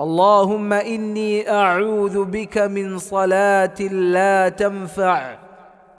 اللهم إني أعوذ بك من صلاة لا تنفع.